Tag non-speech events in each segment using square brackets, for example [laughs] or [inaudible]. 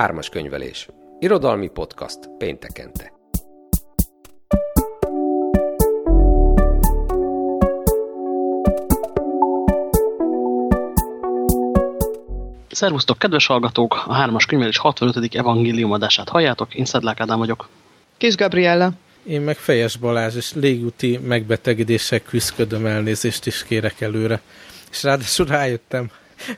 Ármas könyvelés. Irodalmi podcast péntekente. Szervusztok, kedves hallgatók! A hármas könyvelés 65. evangélium adását halljátok, én Szedlák Ádám vagyok. Kis Gabriella. Én meg Fejes Balázs, és légúti megbetegedések küzdködöm elnézést is kérek előre. És ráadásul rájöttem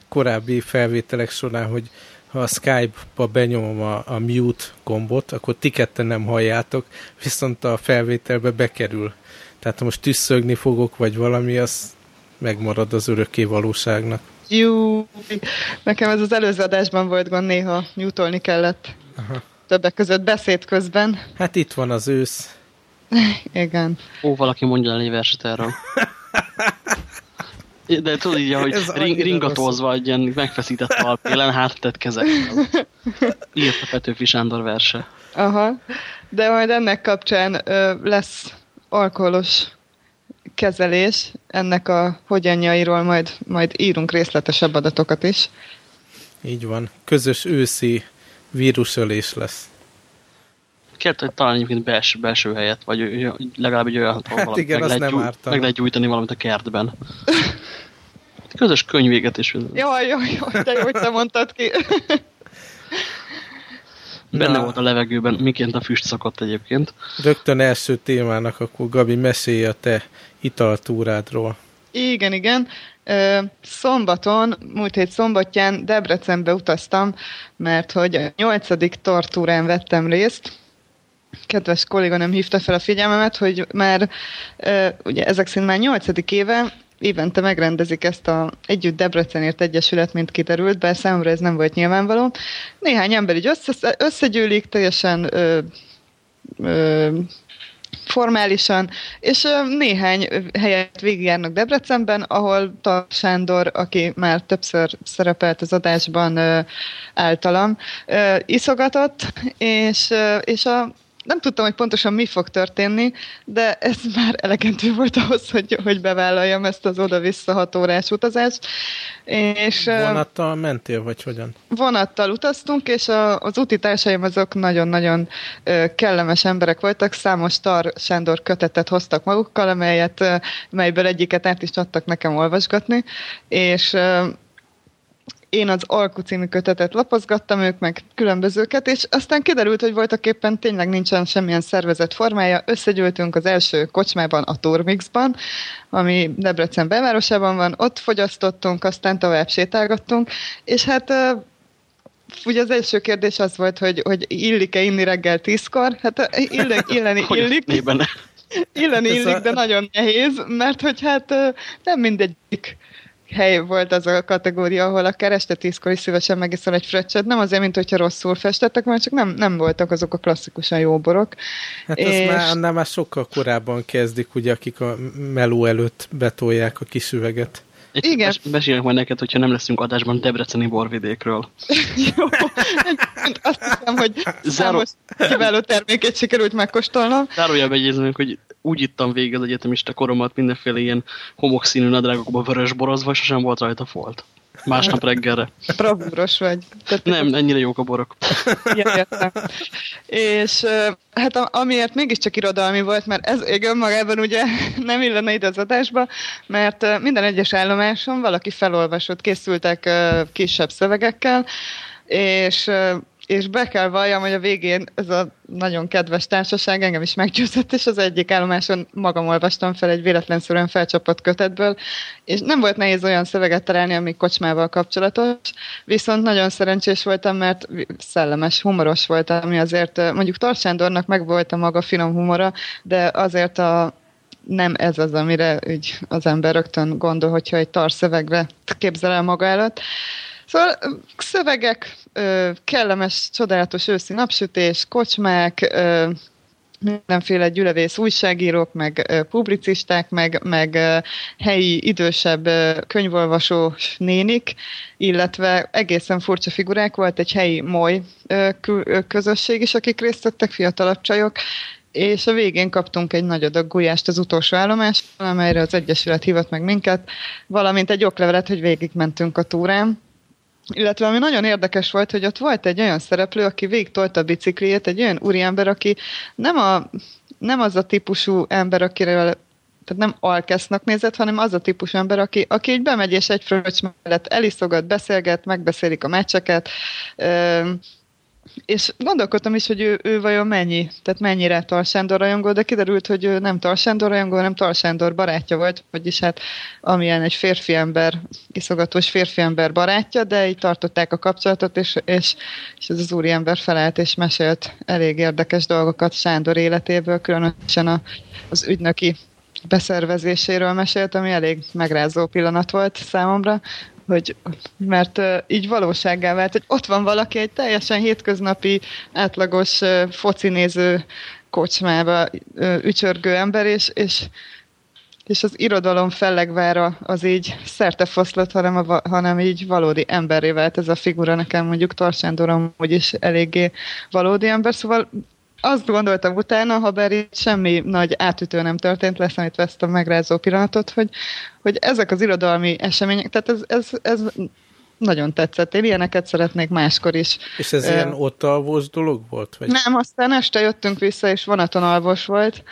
korábbi felvételek során, hogy ha a Skype-ba benyomom a, a mute gombot, akkor ti ketten nem halljátok, viszont a felvételbe bekerül. Tehát ha most tüsszögni fogok, vagy valami, az megmarad az örökké valóságnak. Jú, nekem ez az előző adásban volt gond, néha nyújtolni kellett. Aha. Többek között beszéd közben. Hát itt van az ősz. Igen. Ó, valaki mondja el egy verset erről. [laughs] De tudod így, hogy ring, ringatózva egy ilyen megfeszített talpélen, háttett kezekkel. Írt a Petőfi Sándor verse. Aha, de majd ennek kapcsán ö, lesz alkoholos kezelés, ennek a hogyanjairól majd, majd írunk részletesebb adatokat is. Így van. Közös őszi vírusölés lesz. Kért, hogy talán egyébként belső, belső helyet, vagy legalább egy olyan, hát valamit, igen, meg, lehet nem gyújt, meg lehet gyújtani valamit a kertben. Közös könyvéget is. Jaj, jaj, jaj, de jó, hogy te mondtad ki. [laughs] Benne Na. volt a levegőben, miként a füst szakadt egyébként. Rögtön első témának, akkor Gabi, mesélj a te italtúrádról. Igen, igen. Szombaton, múlt hét szombatján Debrecenbe utaztam, mert hogy a nyolcadik tortúrán vettem részt. Kedves kolléga nem hívta fel a figyelmemet, hogy már ugye ezek szerint már nyolcadik éve évente megrendezik ezt a Együtt Debrecenért Egyesület, mint kiderült, bár számomra ez nem volt nyilvánvaló. Néhány ember így össze, összegyűlik, teljesen ö, ö, formálisan, és néhány helyet végigjárnak Debrecenben, ahol Tar Sándor, aki már többször szerepelt az adásban általam, iszogatott, és, és a nem tudtam, hogy pontosan mi fog történni, de ez már elegendő volt ahhoz, hogy, hogy bevállaljam ezt az oda-vissza hat órás utazást. És, vonattal mentél, vagy hogyan? Vonattal utaztunk, és a, az úti társaim azok nagyon-nagyon kellemes emberek voltak, számos Tar Sándor kötetet hoztak magukkal, amelyet, melyből egyiket át is adtak nekem olvasgatni, és én az Alku című kötetet lapozgattam, ők meg különbözőket, és aztán kiderült, hogy voltak éppen tényleg nincsen semmilyen szervezet formája. Összegyűltünk az első kocsmában, a Turmixban, ami Debrecen belvárosában van, ott fogyasztottunk, aztán tovább sétálgattunk, és hát ugye az első kérdés az volt, hogy, hogy illik-e inni reggel tízkor? Hát [laughs] illik, [laughs] illeni illik. Illeni illik, de nagyon nehéz, mert hogy hát nem mindegyik hely volt az a kategória, ahol akár este tízkor is szívesen megiszol egy fröccset, nem azért, mint hogyha rosszul festettek, mert csak nem, nem voltak azok a klasszikusan jó borok. Hát és... már, annál már sokkal korábban kezdik, ugye, akik a meló előtt betolják a kis üveget. Igen. Mesélek majd neked, hogyha nem leszünk adásban Debreceni borvidékről. [laughs] Jó, azt hiszem, hogy számos kiváló terméket sikerült megkóstolnom. Zárójelben egyezünk, hogy úgy ittam végig az egyetemista koromat mindenféle ilyen homokszínű nadrágokba vörös borozva, sosem volt rajta folt. Másnap reggelre. Bravúros vagy. Tehát nem, ennyire jók a borok. Ja. És hát amiért mégiscsak irodalmi volt, mert ez még önmagában ugye [laughs] nem illene ide az adásba, mert minden egyes állomáson valaki felolvasott, készültek kisebb szövegekkel, és és be kell valljam, hogy a végén ez a nagyon kedves társaság engem is meggyőzött, és az egyik állomáson magam olvastam fel egy véletlenszerűen felcsapott kötetből, és nem volt nehéz olyan szöveget találni, ami kocsmával kapcsolatos, viszont nagyon szerencsés voltam, mert szellemes, humoros volt, ami azért mondjuk Tarsándornak meg volt a maga finom humora, de azért a nem ez az, amire úgy az ember rögtön gondol, hogyha egy tar szövegre képzel el maga előtt. Szóval szövegek, kellemes, csodálatos őszi napsütés, kocsmák, mindenféle gyülevész újságírók, meg publicisták, meg, meg helyi idősebb könyvolvasós nénik, illetve egészen furcsa figurák, volt egy helyi moly közösség is, akik részt vettek, fiatalabb csajok, és a végén kaptunk egy nagy adag gulyást az utolsó állomás, amelyre az Egyesület hívott meg minket, valamint egy oklevelet, hogy végigmentünk a túrán, illetve ami nagyon érdekes volt, hogy ott volt egy olyan szereplő, aki végig tolta a bicikliét, egy olyan úriember, aki nem, a, nem az a típusú ember, akire tehát nem alkesznak nézett, hanem az a típus ember, aki, aki így bemegy és egy fröccs mellett eliszogat, beszélget, megbeszélik a meccseket, és gondolkodtam is, hogy ő, ő vajon mennyi, tehát mennyire Talsándor rajongó, de kiderült, hogy ő nem Talsándor rajongó, hanem Talsándor barátja volt, vagyis hát amilyen egy férfi ember, iszogatós férfi ember barátja, de így tartották a kapcsolatot, és, és, és ez az úriember felelt és mesélt elég érdekes dolgokat Sándor életéből, különösen a, az ügynöki beszervezéséről mesélt, ami elég megrázó pillanat volt számomra, hogy, mert így valósággá vált, hogy ott van valaki, egy teljesen hétköznapi, átlagos uh, focinéző kocsmába ücsörgő ember, és, és, és az irodalom fellegvára az így szertefoszlott, hanem, a, hanem így valódi emberré vált ez a figura. Nekem mondjuk Tarsándor hogy is eléggé valódi ember, szóval azt gondoltam utána, ha bár itt semmi nagy átütő nem történt, leszámítva ezt a megrázó pillanatot, hogy, hogy ezek az irodalmi események, tehát ez, ez, ez nagyon tetszett. Én ilyeneket szeretnék máskor is. És ez uh, ilyen ott alvós dolog volt? Vagy? Nem, aztán este jöttünk vissza, és vonaton alvos volt,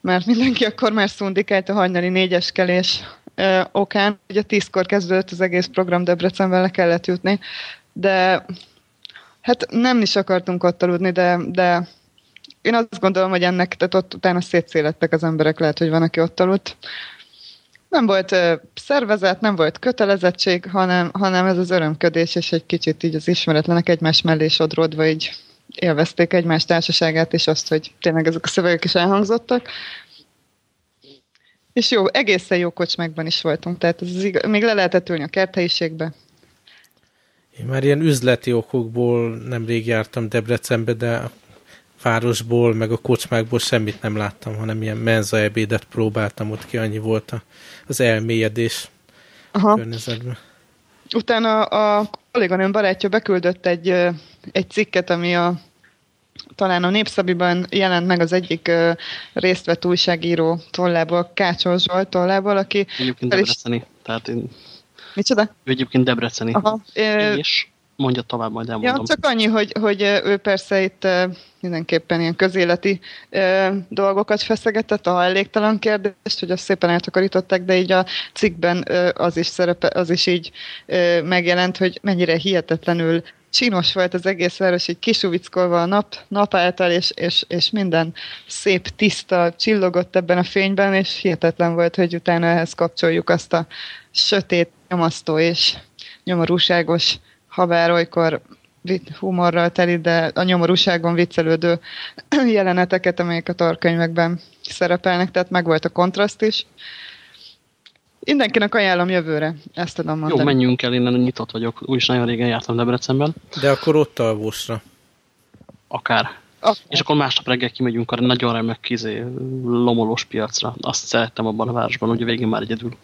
mert mindenki akkor már szundikált a hajnali négyeskelés uh, okán. Ugye tízkor kezdődött az egész program, Debrecenben le kellett jutni, de Hát nem is akartunk ott aludni, de, de én azt gondolom, hogy ennek, tehát ott utána szétszélettek az emberek, lehet, hogy van, aki ott aludt. Nem volt uh, szervezet, nem volt kötelezettség, hanem, hanem ez az örömködés, és egy kicsit így az ismeretlenek egymás mellé sodródva így élvezték egymás társaságát, és azt, hogy tényleg ezek a szövegek is elhangzottak. És jó, egészen jó kocsmákban is voltunk, tehát ez még le lehetett ülni a kerthelyiségbe, én már ilyen üzleti okokból nemrég jártam Debrecenbe, de a városból, meg a kocsmákból semmit nem láttam, hanem ilyen menza ebédet próbáltam, ott ki annyi volt a, az elmélyedés Aha. környezetben. Utána a kolléganőm barátja beküldött egy, egy cikket, ami a talán a Népszabiban jelent meg az egyik uh, részt vett újságíró tollából, Kácsol Zsolt tollából, aki... Egyébként Debreceni, tehát én Micsoda? Ő egyébként Debreceni. Aha. És mondja tovább, majd elmondom. Ja, csak annyi, hogy, hogy ő persze itt mindenképpen ilyen közéleti dolgokat feszegetett, a hajléktalan kérdést, hogy azt szépen eltakarították, de így a cikkben az is szerepe, az is így megjelent, hogy mennyire hihetetlenül csinos volt az egész város, így kisuvickolva a nap, nap által, és, és, és minden szép, tiszta, csillogott ebben a fényben, és hihetetlen volt, hogy utána ehhez kapcsoljuk azt a sötét, nyomasztó és nyomorúságos, ha bár olykor humorral teli, de a nyomorúságon viccelődő [clears throat] jeleneteket, amelyek a tarkönyvekben szerepelnek, tehát meg volt a kontraszt is. Mindenkinek ajánlom jövőre, ezt tudom mondani. Jó, menjünk el, innen nyitott vagyok. Úgyis nagyon régen jártam Debrecenben. De akkor ott alvósra. Akár. Akár. És akkor másnap reggel kimegyünk a nagyon remek kizé lomolós piacra. Azt szerettem abban a városban, hogy a végén már egyedül.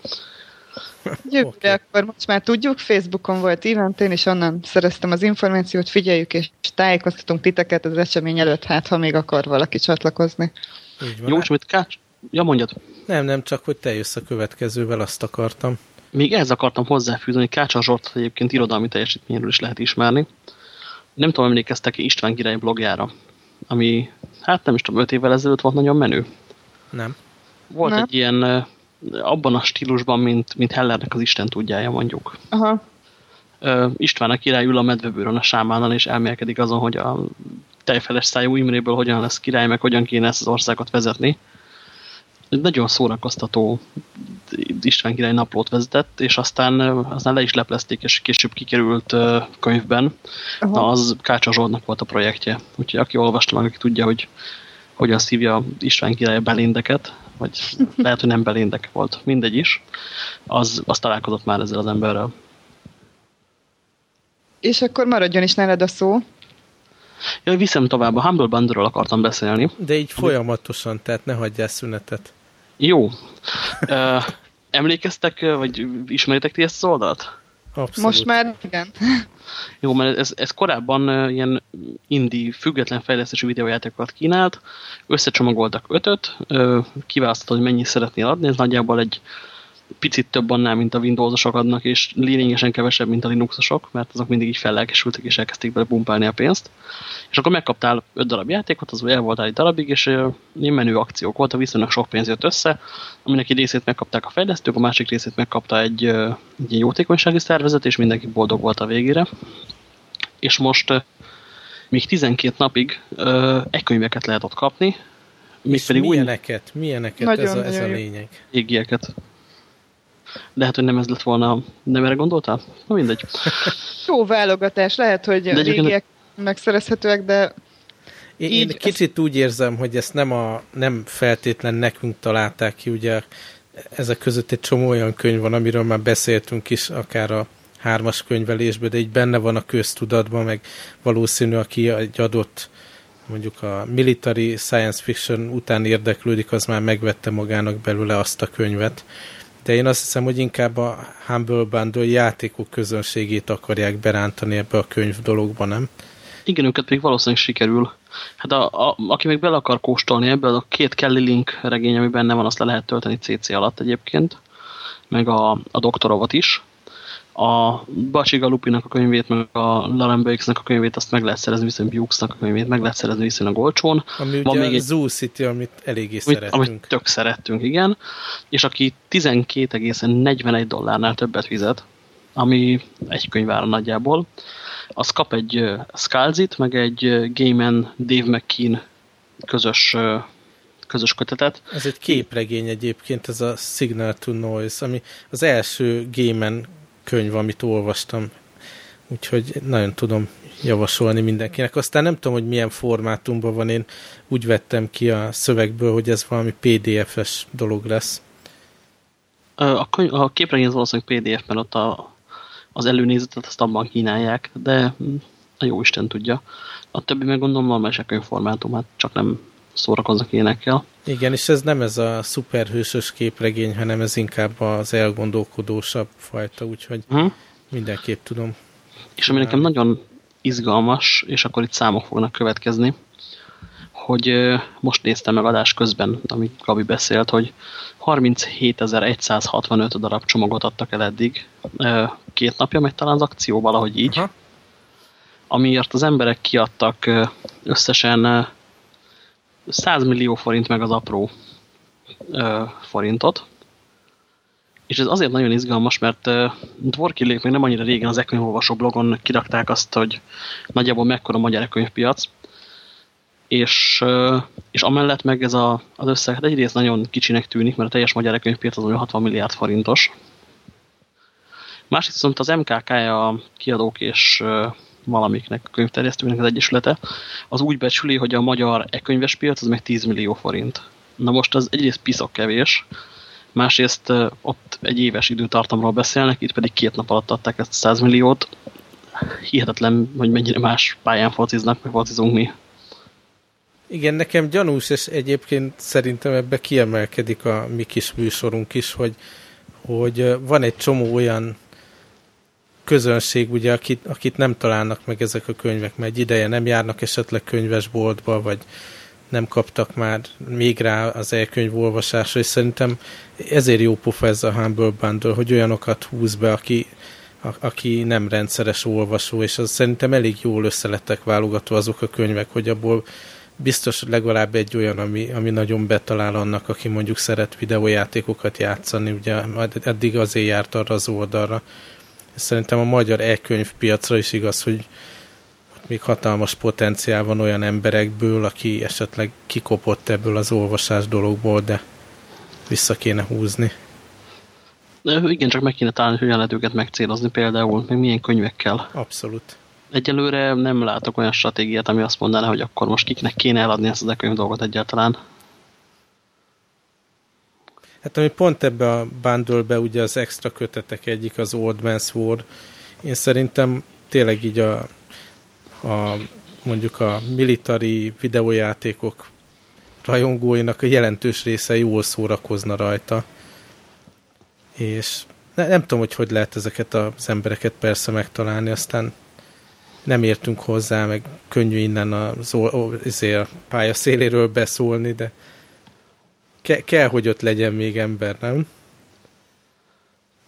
Jövőre okay. akkor most már tudjuk, Facebookon volt event, én is onnan szereztem az információt, figyeljük és tájékoztatunk titeket az esemény előtt, hát ha még akar valaki csatlakozni. Jó, és mit kács? Ja, mondjad. Nem, nem, csak hogy te jössz a következővel, azt akartam. Még ehhez akartam hozzáfűzni, hogy Kácsa Zsort egyébként irodalmi teljesítményről is lehet ismerni. Nem tudom, emlékeztek -e István király blogjára, ami, hát nem is tudom, öt évvel ezelőtt volt nagyon menő. Nem. Volt nem. egy ilyen abban a stílusban, mint, mint Hellernek az Isten tudjája, mondjuk. Aha. István a király ül a medvebőrön a sámánnal, és elmélkedik azon, hogy a tejfeles szájú Imréből hogyan lesz király, meg hogyan kéne ezt az országot vezetni. Egy nagyon szórakoztató István király naplót vezetett, és aztán, aztán le is leplezték, és később kikerült könyvben. Aha. Na, az Kácsa Zsoltnak volt a projektje. Úgyhogy aki olvasta meg, aki tudja, hogy hogyan szívja István király a belindeket, vagy lehet, hogy nem belindek volt, mindegy is, az, az találkozott már ezzel az emberrel. És akkor maradjon is nálad a szó. Ja, viszem tovább, a Humble Bundle-ról akartam beszélni. De így folyamatosan, tehát ne hagyjál szünetet. Jó. emlékeztek, vagy ismeritek ti ezt az oldalt? Abszolút. Most már igen. Jó, mert ez, ez korábban uh, ilyen indi független fejlesztési videójátékokat kínált, összecsomagoltak ötöt, uh, kiválasztod, hogy mennyi szeretnél adni, ez nagyjából egy picit több annál, mint a Windowsosok adnak, és lényegesen kevesebb, mint a Linuxosok, mert azok mindig így fellelkesültek, és elkezdték bele pumpálni a pénzt. És akkor megkaptál 5 darab játékot, az el voltál egy darabig, és ilyen menő akciók voltak, viszonylag sok pénz jött össze, aminek egy részét megkapták a fejlesztők, a másik részét megkapta egy, egy jótékonysági szervezet, és mindenki boldog volt a végére. És most még 12 napig e-könyveket lehet ott kapni, még pedig milyeneket? Új... Milyeneket nagyon, ez, a, ez a lényeg? Égieket. De hát, hogy nem ez lett volna, nem erre gondoltál? Na mindegy. [laughs] Jó válogatás, lehet, hogy de régiek megszerezhetőek, de én, én kicsit úgy érzem, hogy ezt nem, a, nem feltétlen nekünk találták ki, ugye ezek között egy csomó olyan könyv van, amiről már beszéltünk is, akár a hármas könyvelésben, de így benne van a köztudatban, meg valószínű, aki egy adott mondjuk a military science fiction után érdeklődik, az már megvette magának belőle azt a könyvet. De én azt hiszem, hogy inkább a Humble Bundle játékok közönségét akarják berántani ebbe a könyv dologba, nem? Igen, őket még valószínűleg sikerül. Hát a, a, aki még bele akar kóstolni ebből, a két Kelly Link regény, ami benne van, azt le lehet tölteni CC alatt egyébként, meg a, a doktorovat is a Bacsi Galupinak a könyvét, meg a Lauren Bakes-nek a könyvét, azt meg lehet szerezni, viszont Bukes-nak a könyvét meg lehet szerezni viszonylag olcsón. Ami Van ugye még egy Zoo City, amit eléggé amit, szerettünk. Amit tök szerettünk, igen. És aki 12,41 dollárnál többet fizet, ami egy könyvára nagyjából, az kap egy uh, Scalzit, meg egy uh, Gaiman Dave McKean közös uh, közös kötetet. Ez egy képregény egyébként, ez a Signal to Noise, ami az első Gaiman könyv, amit olvastam, úgyhogy nagyon tudom javasolni mindenkinek. Aztán nem tudom, hogy milyen formátumban van, én úgy vettem ki a szövegből, hogy ez valami PDF-es dolog lesz. A, könyv, a képregény az valószínűleg PDF, mert ott a, az előnézetet azt abban kínálják, de a jó Isten tudja. A többi meg gondolom normális könyvformátum, hát csak nem szórakoznak énekkel. Igen, és ez nem ez a szuperhősös képregény, hanem ez inkább az elgondolkodósabb fajta, úgyhogy uh-huh. mindenképp tudom. És ami nekem nagyon izgalmas, és akkor itt számok fognak következni, hogy most néztem meg adás közben, amit Gabi beszélt, hogy 37.165 darab csomagot adtak el eddig. Két napja megy talán az akció, valahogy így. Aha. Amiért az emberek kiadtak összesen 100 millió forint meg az apró ö, forintot. És ez azért nagyon izgalmas, mert uh, Dvorkilék még nem annyira régen az ekönyvolvasó blogon kirakták azt, hogy nagyjából mekkora a magyar ekönyvpiac. És, és amellett meg ez a, az összeg hát egyrészt nagyon kicsinek tűnik, mert a teljes magyar ekönyvpiac az olyan 60 milliárd forintos. Másrészt viszont az MKK-ja a kiadók és valamiknek, a könyvterjesztőnek az egyesülete, az úgy becsüli, hogy a magyar e-könyves piac az meg 10 millió forint. Na most az egyrészt piszok kevés, másrészt ott egy éves időtartamról beszélnek, itt pedig két nap alatt adták ezt a 100 milliót. Hihetetlen, hogy mennyire más pályán fociznak, meg focizunk mi. Igen, nekem gyanús, és egyébként szerintem ebbe kiemelkedik a mi kis műsorunk is, hogy, hogy van egy csomó olyan közönség, ugye, akit, akit nem találnak meg ezek a könyvek, mert egy ideje nem járnak esetleg könyvesboltba, vagy nem kaptak már még rá az elkönyv olvasásra, és szerintem ezért jó pofa ez a Humble Bundle, hogy olyanokat húz be, aki, a, aki nem rendszeres olvasó, és az szerintem elég jól összelettek válogatva azok a könyvek, hogy abból biztos legalább egy olyan, ami, ami nagyon betalál annak, aki mondjuk szeret videójátékokat játszani, ugye eddig azért járt arra az oldalra, Szerintem a magyar e-könyvpiacra is igaz, hogy még hatalmas potenciál van olyan emberekből, aki esetleg kikopott ebből az olvasás dologból, de vissza kéne húzni. Igen, csak meg kéne találni, hogy hogyan lehet őket megcélozni például, meg milyen könyvekkel. Abszolút. Egyelőre nem látok olyan stratégiát, ami azt mondaná, hogy akkor most kiknek kéne eladni ezt az e-könyv dolgot egyáltalán. Hát ami pont ebbe a bundle ugye az extra kötetek egyik az Old Man's War. Én szerintem tényleg így a, a mondjuk a military videójátékok rajongóinak a jelentős része jól szórakozna rajta. És ne, nem tudom, hogy hogy lehet ezeket az embereket persze megtalálni, aztán nem értünk hozzá, meg könnyű innen az, az, a pálya széléről beszólni, de Ke kell, hogy ott legyen még ember, nem?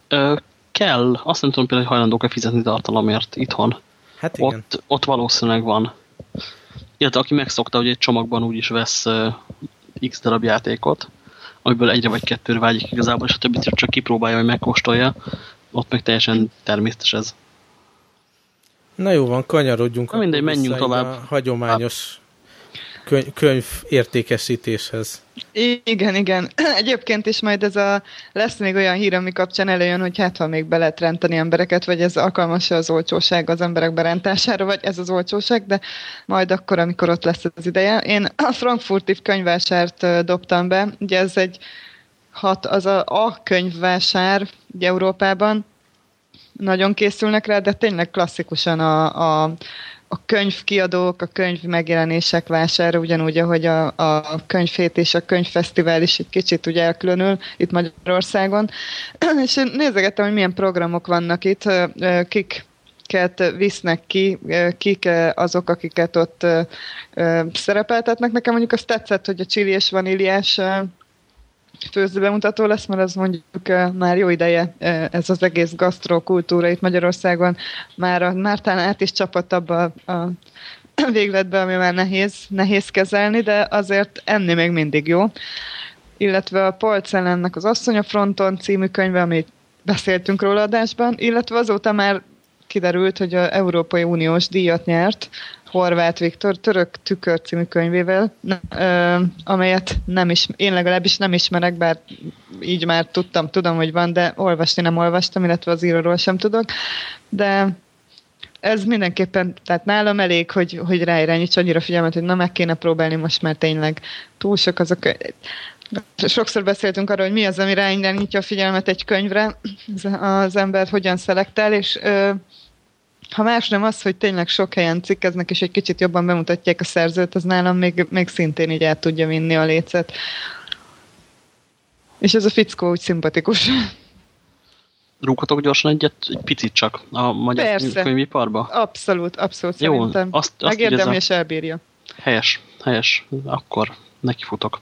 Ö, kell, azt nem tudom például, hogy hajlandók-e fizetni tartalomért itthon. Hát igen. Ott, ott valószínűleg van. Illetve aki megszokta, hogy egy csomagban úgyis vesz uh, x darab játékot, amiből egyre vagy kettőre vágyik igazából, és a többit csak kipróbálja, hogy megkóstolja, ott meg teljesen természetes ez. Na jó van, kanyarodjunk. Na mindegy, menjünk tovább. A hagyományos könyv, könyv értékesítéshez. Igen, igen. [clears throat] Egyébként is majd ez a, lesz még olyan hír, ami kapcsán előjön, hogy hát ha még be lehet renteni embereket, vagy ez alkalmas az olcsóság az emberek berántására, vagy ez az olcsóság, de majd akkor, amikor ott lesz az ideje. Én a Frankfurti könyvvásárt dobtam be, ugye ez egy hat, az a, a könyvvásár ugye Európában, nagyon készülnek rá, de tényleg klasszikusan a, a a könyvkiadók, a könyv megjelenések vására, ugyanúgy, ahogy a, a könyvhét és a könyvfesztivál is egy kicsit ugye elkülönül itt Magyarországon. [clears throat] és én nézegettem, hogy milyen programok vannak itt, kik visznek ki, kik azok, akiket ott szerepeltetnek. Nekem mondjuk azt tetszett, hogy a csili és vaníliás főző bemutató lesz, mert az mondjuk már jó ideje ez az egész gasztrokultúra itt Magyarországon már, már talán át is csapott abba a [clears throat] végletbe, ami már nehéz, nehéz kezelni, de azért enni még mindig jó. Illetve a Paul Cellennek az Asszony a fronton című könyve, amit beszéltünk róla adásban, illetve azóta már kiderült, hogy a Európai Uniós díjat nyert Horváth Viktor török tükör című könyvével, amelyet nem is, én legalábbis nem ismerek, bár így már tudtam, tudom, hogy van, de olvasni nem olvastam, illetve az íróról sem tudok, de ez mindenképpen, tehát nálam elég, hogy, hogy ráirányíts annyira figyelmet, hogy na meg kéne próbálni most már tényleg túl sok azok. Sokszor beszéltünk arról, hogy mi az, ami ráirányítja a figyelmet egy könyvre, az ember hogyan szelektel, és ö, ha más nem az, hogy tényleg sok helyen cikkeznek, és egy kicsit jobban bemutatják a szerzőt, az nálam még, még szintén így el tudja vinni a lécet. És ez a fickó úgy szimpatikus. Rúghatok gyorsan egyet, egy picit csak a magyar Persze. könyviparba? Abszolút, abszolút Jó, szerintem. Azt, azt Megérdemli és elbírja. Helyes, helyes. Akkor nekifutok.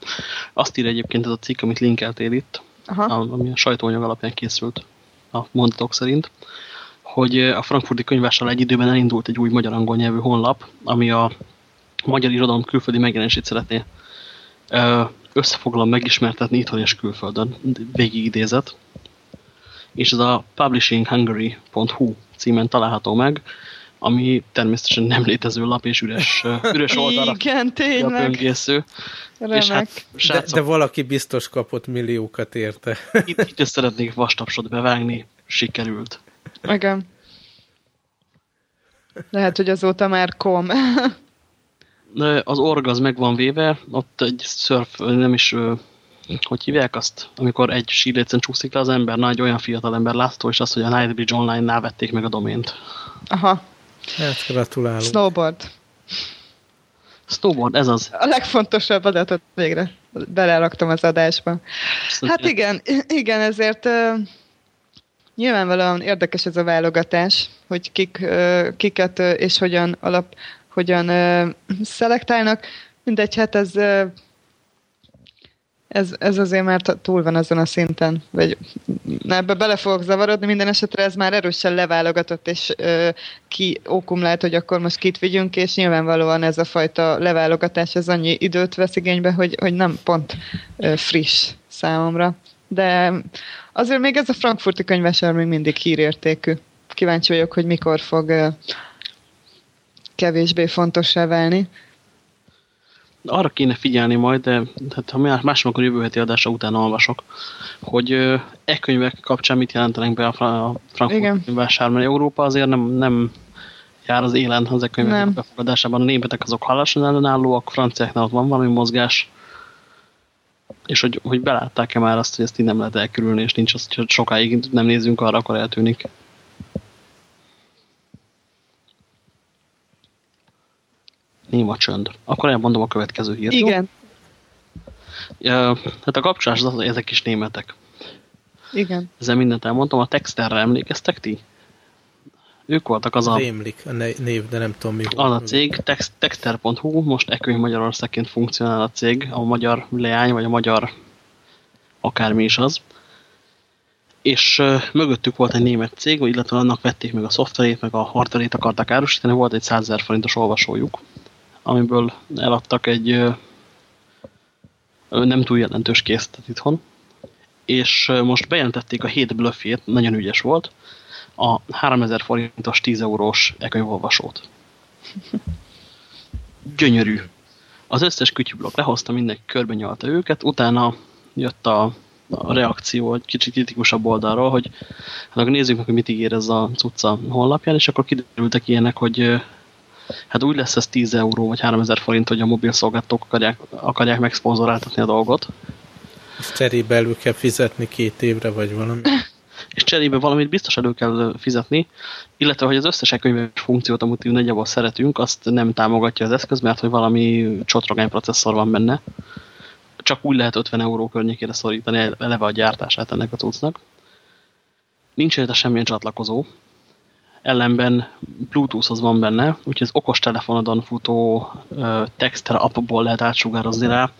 Azt ír egyébként ez a cikk, amit linkeltél itt, Aha. ami a sajtóanyag alapján készült a mondatok szerint hogy a frankfurti könyvással egy időben elindult egy új magyar-angol nyelvű honlap, ami a magyar irodalom külföldi megjelenését szeretné összefoglalom megismertetni itthon és külföldön, végig idézet. És ez a publishinghungary.hu címen található meg, ami természetesen nem létező lap és üres, üres [laughs] oldalra. Igen, tényleg. És hát, srácok, de, de valaki biztos kapott milliókat érte. itt, itt szeretnék vastapsot bevágni, sikerült. Igen. Lehet, hogy azóta már kom. az org az meg van véve, ott egy surf, nem is, hogy hívják azt, amikor egy sílécen csúszik le az ember, nagy olyan fiatal ember látható, és azt, hogy a Nightbridge Online-nál vették meg a domént. Aha. Hát gratulálok. Snowboard. Snowboard, ez az. A legfontosabb adatot végre beleraktam az adásba. Hát igen, igen, ezért Nyilvánvalóan érdekes ez a válogatás, hogy kik, kiket és hogyan alap, hogyan szelektálnak. Mindegy, hát ez, ez, ez azért már túl van azon a szinten, vagy ebbe bele fogok zavarodni, minden esetre ez már erősen leválogatott, és ki okumulált, hogy akkor most kit vigyünk, és nyilvánvalóan ez a fajta leválogatás, ez annyi időt vesz igénybe, hogy, hogy nem pont friss számomra. De Azért még ez a frankfurti könyvesár még mindig hírértékű. Kíváncsi vagyok, hogy mikor fog kevésbé fontossá válni. Arra kéne figyelni majd, de hát, ha más, akkor jövő heti adása után olvasok, hogy e könyvek kapcsán mit jelentenek be a, frankfurti könyvásár, mert Európa azért nem, nem jár az élen az e könyvek befogadásában. A németek azok hallasan ellenállóak, franciáknál ott van valami mozgás, és hogy, hogy belátták-e már azt, hogy ezt így nem lehet elkerülni, és nincs az, hogy sokáig nem nézzünk arra, akkor eltűnik. Néma csönd. Akkor elmondom a következő hírt. Igen. Ja, hát a kapcsolás az, ezek is németek. Igen. Ezzel mindent elmondtam. A Texterre emlékeztek ti? Ők voltak az a... Rémlik a név, de nem tudom mi Az a cég, text, texter.hu, most Ekönyv Magyarországként funkcionál a cég, a magyar leány, vagy a magyar akármi is az. és mögöttük volt egy német cég, illetve annak vették meg a szoftverét, meg a hardverét akarták árusítani, volt egy 100 ezer forintos olvasójuk, amiből eladtak egy nem túl jelentős készletet itthon, és most bejelentették a hét blöffjét, nagyon ügyes volt, a 3000 forintos 10 eurós e-könyvolvasót. Gyönyörű. Az összes kütyüblok lehozta, mindenki körbe nyalta őket, utána jött a, a reakció egy kicsit kritikusabb oldalról, hogy hát akkor nézzük meg, hogy mit ígér ez a cucca honlapján, és akkor kiderültek ilyenek, hogy hát úgy lesz ez 10 euró vagy 3000 forint, hogy a mobil szolgáltatók akarják, akarják megszponzoráltatni a dolgot. És cserébe elő kell fizetni két évre, vagy valami. [laughs] És cserébe valamit biztos elő kell fizetni, illetve, hogy az összes könyves funkciót, amit nagyjából szeretünk, azt nem támogatja az eszköz, mert hogy valami csotrogány processzor van benne. Csak úgy lehet 50 euró környékére szorítani eleve a gyártását ennek a cuccnak. Nincs érte semmilyen csatlakozó, ellenben Bluetooth-hoz van benne, úgyhogy az okos telefonodon futó texter appból lehet átsugározni rá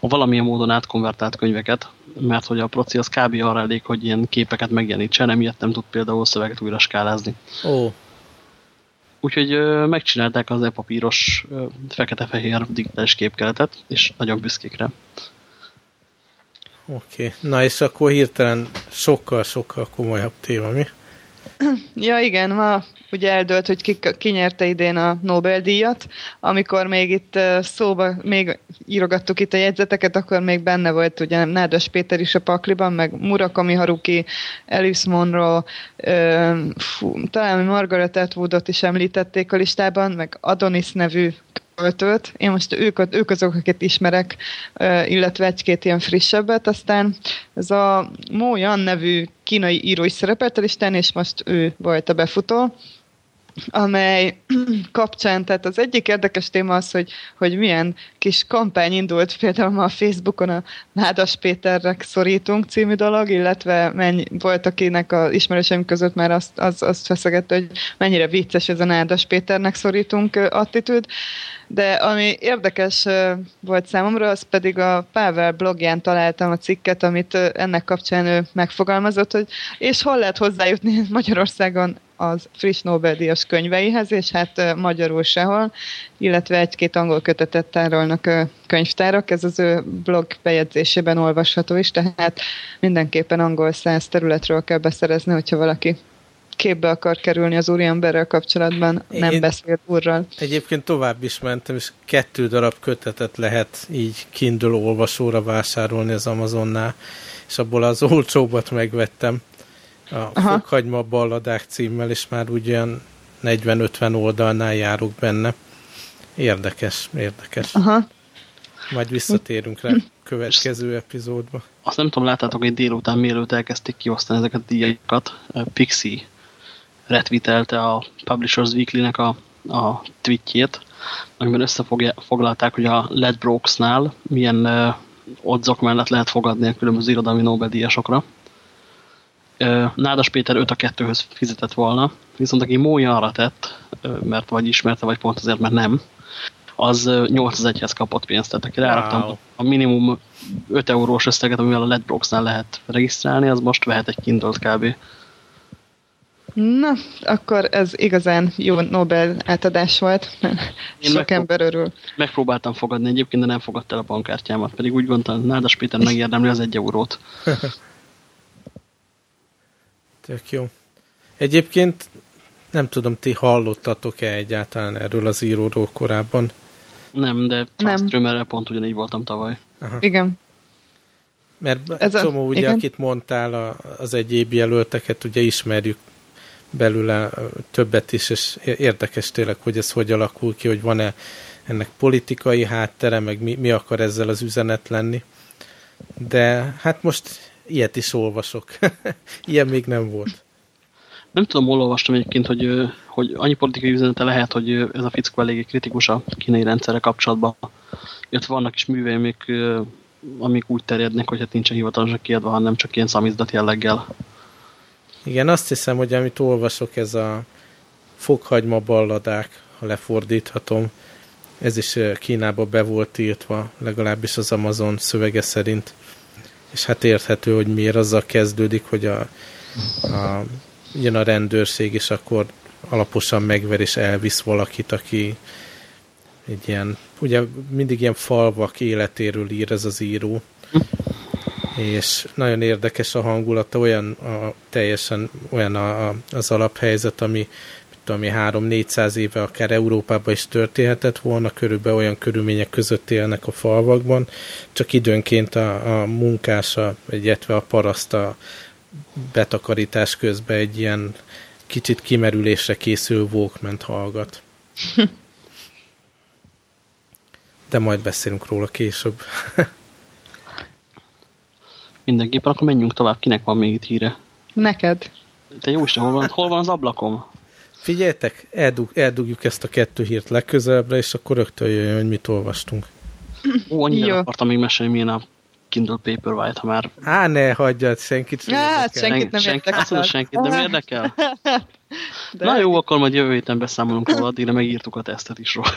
a valamilyen módon átkonvertált könyveket, mert hogy a proci az kb. arra elég, hogy ilyen képeket megjelenítsen, emiatt nem tud például szöveget újra skálázni. Ó. Úgyhogy ö, megcsinálták az e-papíros fekete-fehér digitális képkeletet, és nagyon büszkék rá. Oké, okay. na és akkor hirtelen sokkal-sokkal komolyabb téma, mi? Ja igen, ma ugye eldőlt, hogy ki, ki nyerte idén a Nobel-díjat. Amikor még itt szóba, még írogattuk itt a jegyzeteket, akkor még benne volt ugye Nádas Péter is a pakliban, meg Murakami Haruki, Alice Monroe, fú, talán Margaret Atwoodot is említették a listában, meg Adonis nevű költőt. Én most ők, ők azok, akiket ismerek, illetve egy-két ilyen frissebbet. Aztán ez a Mo Yan nevű kínai író is szerepelt a listán, és most ő volt a befutó amely [clears throat] kapcsán, tehát az egyik érdekes téma az, hogy, hogy milyen kis kampány indult például ma a Facebookon a Nádas Péterrek szorítunk című dolog, illetve mennyi, volt akinek a ismerőseim között már azt, az, azt feszegette, hogy mennyire vicces ez a Nádas Péternek szorítunk attitűd, de ami érdekes volt számomra, az pedig a Pável blogján találtam a cikket, amit ennek kapcsán ő megfogalmazott, hogy és hol lehet hozzájutni Magyarországon az friss Nobel-díjas könyveihez, és hát magyarul sehol, illetve egy-két angol kötetet tárolnak könyvtárak, ez az ő blog bejegyzésében olvasható is, tehát mindenképpen angol száz területről kell beszerezni, hogyha valaki képbe akar kerülni az úriemberrel kapcsolatban, nem Én beszél úrral. Egyébként tovább is mentem, és kettő darab kötetet lehet így Kindle olvasóra vásárolni az Amazonnál, és abból az [laughs] olcsóbbat megvettem a Aha. Fokhagyma balladák címmel, és már úgy olyan 40-50 oldalnál járok benne. Érdekes, érdekes. Aha. Majd visszatérünk rá következő epizódba. Azt nem tudom, láttátok, hogy délután mielőtt elkezdték kiosztani ezeket a díjakat, Pixie retvitelte a Publishers Weekly-nek a, a tweetjét, amiben összefoglalták, hogy a Ledbrokes-nál milyen uh, odzok mellett lehet fogadni a különböző irodalmi Nobel-díjasokra. Nádas Péter 5 a 2-höz fizetett volna, viszont aki Mói arra tett, mert vagy ismerte, vagy pont azért, mert nem, az 8001-hez kapott pénzt, tehát aki ráraktam wow. a minimum 5 eurós összeget, amivel a Ledbrokes-nál lehet regisztrálni, az most vehet egy Kindle-t kb. Na, akkor ez igazán jó Nobel átadás volt. Én Sok ember örül. Megpróbáltam fogadni egyébként, de nem fogadta el a bankkártyámat, pedig úgy gondoltam, Nádas Péter megérdemli az egy eurót. [laughs] Tök jó. Egyébként nem tudom, ti hallottatok-e egyáltalán erről az íróról korábban? Nem, de Strömerrel pont ugyanígy voltam tavaly. Aha. Igen. Mert Ez a csomó, ugye, igen? akit mondtál, az egyéb jelölteket ugye ismerjük belőle többet is, és érdekes tényleg, hogy ez hogy alakul ki, hogy van-e ennek politikai háttere, meg mi, mi akar ezzel az üzenet lenni. De hát most ilyet is olvasok. [laughs] Ilyen még nem volt. Nem tudom, hol olvastam egyébként, hogy, hogy annyi politikai üzenete lehet, hogy ez a fickó eléggé kritikus a kínai rendszerre kapcsolatban. Jött vannak is műveim, amik, amik úgy terjednek, hogy hát nincsen hivatalosan kiadva, hanem csak ilyen szamizdat jelleggel. Igen, azt hiszem, hogy amit olvasok, ez a fokhagyma balladák, ha lefordíthatom, ez is Kínába be volt tiltva, legalábbis az Amazon szövege szerint és hát érthető, hogy miért azzal kezdődik, hogy a, a, jön a rendőrség, és akkor alaposan megver és elvisz valakit, aki egy ilyen, ugye mindig ilyen falvak életéről ír ez az író, és nagyon érdekes a hangulata, olyan a, teljesen olyan a, a, az alaphelyzet, ami ami 3-400 éve akár Európában is történhetett volna, körülbelül olyan körülmények között élnek a falvakban, csak időnként a, a munkása, illetve a paraszt a betakarítás közben egy ilyen kicsit kimerülésre készül Walkman hallgat. [laughs] De majd beszélünk róla később. [laughs] Mindenképpen akkor menjünk tovább. Kinek van még itt híre? Neked. Te jó Isten, hol van, hol van az ablakom? Figyeljetek, eldug, eldugjuk ezt a kettő hírt legközelebbre, és akkor rögtön jöjjön, hogy mit olvastunk. Ó, annyira akartam még mesélni, milyen a Kindle Paperwhite, ha már... Á, ne hagyjad, senkit sem hát, senkit nem senki, érdekel. Azt senkit nem érdekel? [laughs] De Na jó, akkor majd jövő héten beszámolunk róla, addigra megírtuk a tesztet is róla.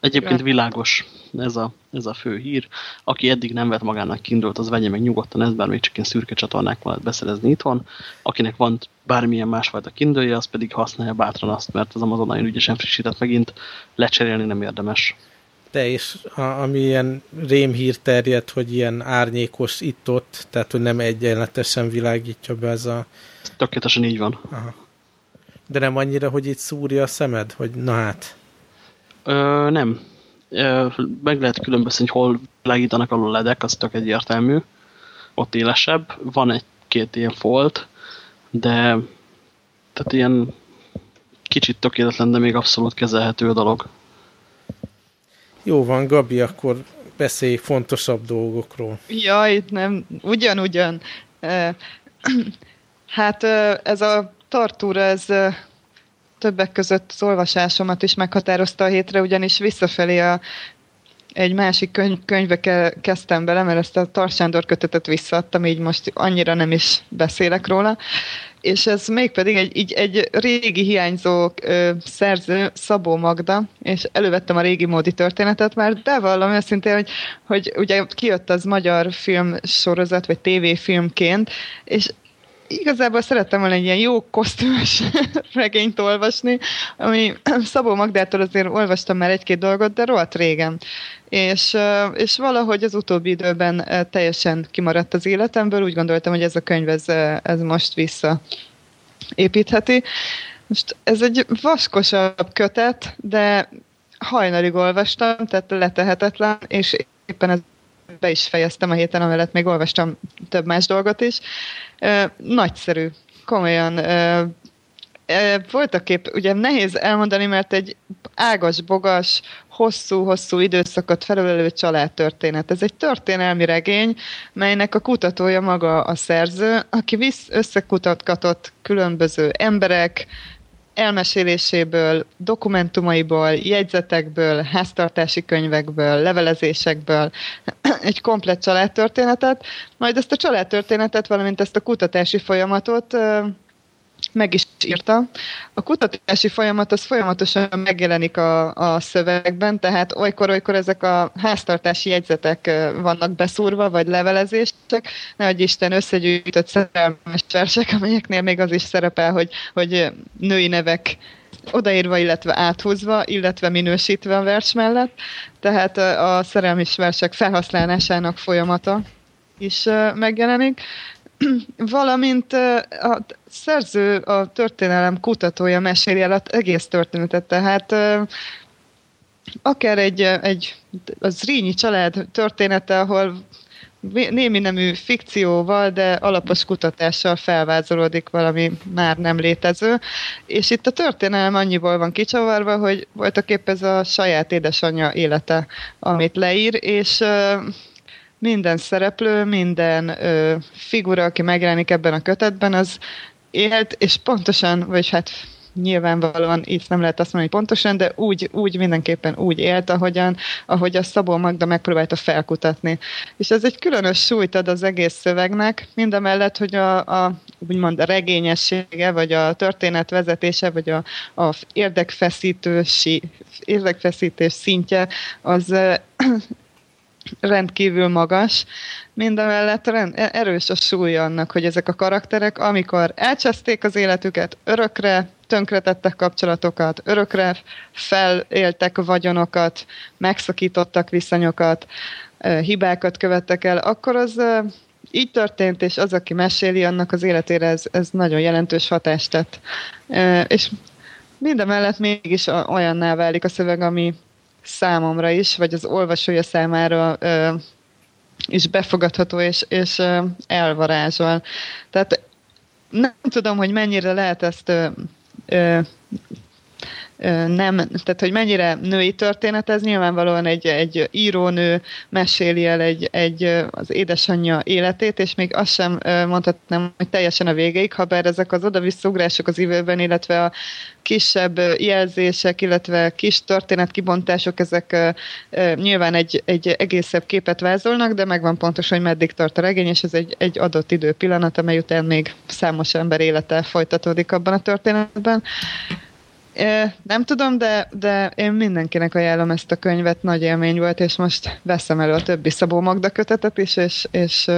Egyébként világos ez a, ez a fő hír. Aki eddig nem vett magának kindult, az vegye meg nyugodtan ez, bár még csak ilyen szürke csatornák lehet beszerezni itthon. Akinek van bármilyen másfajta kindője, az pedig használja bátran azt, mert az Amazon nagyon ügyesen frissített megint, lecserélni nem érdemes. De és a, ami ilyen rémhír terjed, hogy ilyen árnyékos itt-ott, tehát hogy nem egyenletesen világítja be ez a... Tökéletesen így van. Aha. De nem annyira, hogy itt szúrja a szemed, hogy na hát... Ö, nem. Ö, meg lehet különböztetni, hogy hol világítanak alul ledek, az tök egyértelmű. Ott élesebb. Van egy-két ilyen folt, de tehát ilyen kicsit tökéletlen, de még abszolút kezelhető a dolog. Jó van, Gabi, akkor beszélj fontosabb dolgokról. Jaj, nem, ugyan-ugyan. [clears throat] Hát ez a tortúra, ez többek között az olvasásomat is meghatározta a hétre, ugyanis visszafelé a, egy másik könyv, könyvbe ke, kezdtem bele, mert ezt a Tarsándor kötetet visszaadtam, így most annyira nem is beszélek róla. És ez mégpedig egy, így egy régi hiányzó ö, szerző, Szabó Magda, és elővettem a régi módi történetet, mert bevallom őszintén, hogy, hogy ugye kijött az magyar film sorozat, vagy tévéfilmként, és igazából szerettem volna egy ilyen jó kosztümös [laughs] regényt olvasni, ami [clears throat] Szabó Magdától azért olvastam már egy-két dolgot, de rohadt régen. És, és valahogy az utóbbi időben teljesen kimaradt az életemből, úgy gondoltam, hogy ez a könyv ez, ez most vissza építheti. Most ez egy vaskosabb kötet, de hajnalig olvastam, tehát letehetetlen, és éppen ez be is fejeztem a héten, amellett még olvastam több más dolgot is. Nagyszerű, komolyan voltak épp, ugye nehéz elmondani, mert egy ágas, bogas, hosszú-hosszú időszakot felülelő családtörténet. Ez egy történelmi regény, melynek a kutatója maga a szerző, aki visz összekutatkatott különböző emberek, elmeséléséből, dokumentumaiból, jegyzetekből, háztartási könyvekből, levelezésekből [clears throat] egy komplet családtörténetet, majd ezt a családtörténetet, valamint ezt a kutatási folyamatot meg is írta. A kutatási folyamat az folyamatosan megjelenik a, a szövegben, tehát olykor-olykor ezek a háztartási jegyzetek vannak beszúrva, vagy levelezések, nehogy Isten összegyűjtött szerelmes versek, amelyeknél még az is szerepel, hogy, hogy női nevek odaírva, illetve áthúzva, illetve minősítve a vers mellett. Tehát a szerelmes versek felhasználásának folyamata is megjelenik. [clears throat] valamint a szerző, a történelem kutatója meséli el az egész történetet, tehát akár egy, egy az Rínyi család története, ahol némi nemű fikcióval, de alapos kutatással felvázolódik valami már nem létező. És itt a történelem annyiból van kicsavarva, hogy voltak épp ez a saját édesanyja élete, amit leír, és minden szereplő, minden ö, figura, aki megjelenik ebben a kötetben, az élt, és pontosan, vagy hát nyilvánvalóan így nem lehet azt mondani, hogy pontosan, de úgy, úgy mindenképpen úgy élt, ahogyan, ahogy a Szabó Magda megpróbálta felkutatni. És ez egy különös súlyt ad az egész szövegnek, mindemellett, hogy a, a úgymond a regényessége, vagy a történet vezetése, vagy a, a érdekfeszítősi, érdekfeszítés szintje, az rendkívül magas, mindemellett rend, erős a súly annak, hogy ezek a karakterek, amikor elcseszték az életüket, örökre tönkretettek kapcsolatokat, örökre feléltek vagyonokat, megszakítottak viszonyokat, hibákat követtek el, akkor az így történt, és az, aki meséli, annak az életére ez, ez nagyon jelentős hatást tett. És mindemellett mégis olyanná válik a szöveg, ami számomra is, vagy az olvasója számára is befogadható és, és elvarázsol. Tehát nem tudom, hogy mennyire lehet ezt nem, tehát hogy mennyire női történet, ez nyilvánvalóan egy, egy írónő meséli el egy, egy, az édesanyja életét, és még azt sem mondhatnám, hogy teljesen a végéig, ha bár ezek az oda-visszaugrások az időben, illetve a kisebb jelzések, illetve kis történetkibontások, ezek nyilván egy, egy egészebb képet vázolnak, de megvan pontosan, hogy meddig tart a regény, és ez egy, egy adott időpillanat, amely után még számos ember élete folytatódik abban a történetben. Nem tudom, de, de én mindenkinek ajánlom ezt a könyvet, nagy élmény volt, és most veszem elő a többi Szabó Magda kötetet is, és, és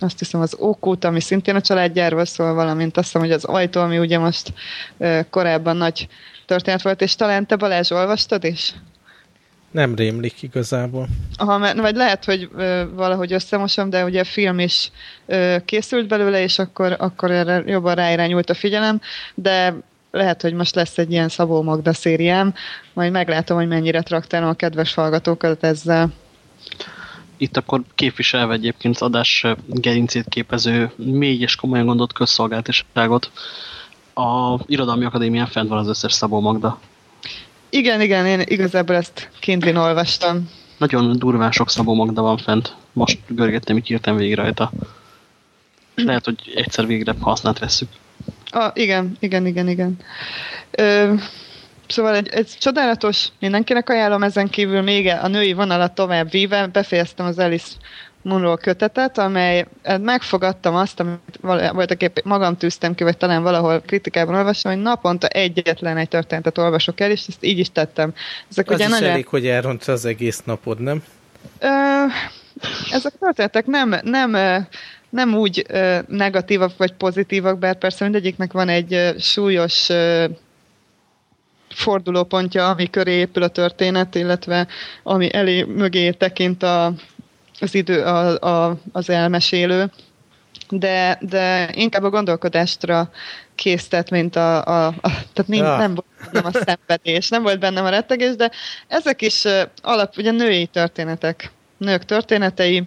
azt hiszem az Ókút, ami szintén a családjáról szól, valamint azt hiszem, hogy az Ajtó, ami ugye most korábban nagy történet volt, és talán te Balázs olvastad is? Nem rémlik igazából. Aha, mert, vagy lehet, hogy ö, valahogy összemosom, de ugye a film is ö, készült belőle, és akkor, akkor erre jobban ráirányult a figyelem, de lehet, hogy most lesz egy ilyen Szabó Magda szériám, majd meglátom, hogy mennyire traktálom a kedves hallgatókat ezzel. Itt akkor képviselve egyébként az adás gerincét képező mély és komolyan gondolt közszolgáltaságot. A Irodalmi Akadémián fent van az összes Szabó Magda. Igen, igen, én igazából ezt kindlin olvastam. Nagyon durván sok Szabó Magda van fent. Most görgettem, így írtam végig rajta. Lehet, hogy egyszer végre használt veszük. A, igen, igen, igen, igen. Ö, szóval egy, egy csodálatos, mindenkinek ajánlom ezen kívül még a női vonalat tovább víve, befejeztem az Alice Munro kötetet, amely megfogadtam azt, amit voltak épp magam tűztem ki, vagy talán valahol kritikában olvasom, hogy naponta egyetlen egy történetet olvasok el, és ezt így is tettem. Ezek az ugye is nagyon... elég, hogy elrontsa az egész napod, nem? Ö, ezek történetek nem, nem nem úgy ö, negatívak vagy pozitívak, bár persze mindegyiknek van egy ö, súlyos ö, fordulópontja, ami köré épül a történet, illetve ami elé mögé tekint a, az idő, a, a, az elmesélő. De, de inkább a gondolkodástra késztet, mint a, a, a tehát nem, ja. nem volt bennem a szenvedés, nem volt bennem a rettegés, de ezek is alap, ugye női történetek nők történetei,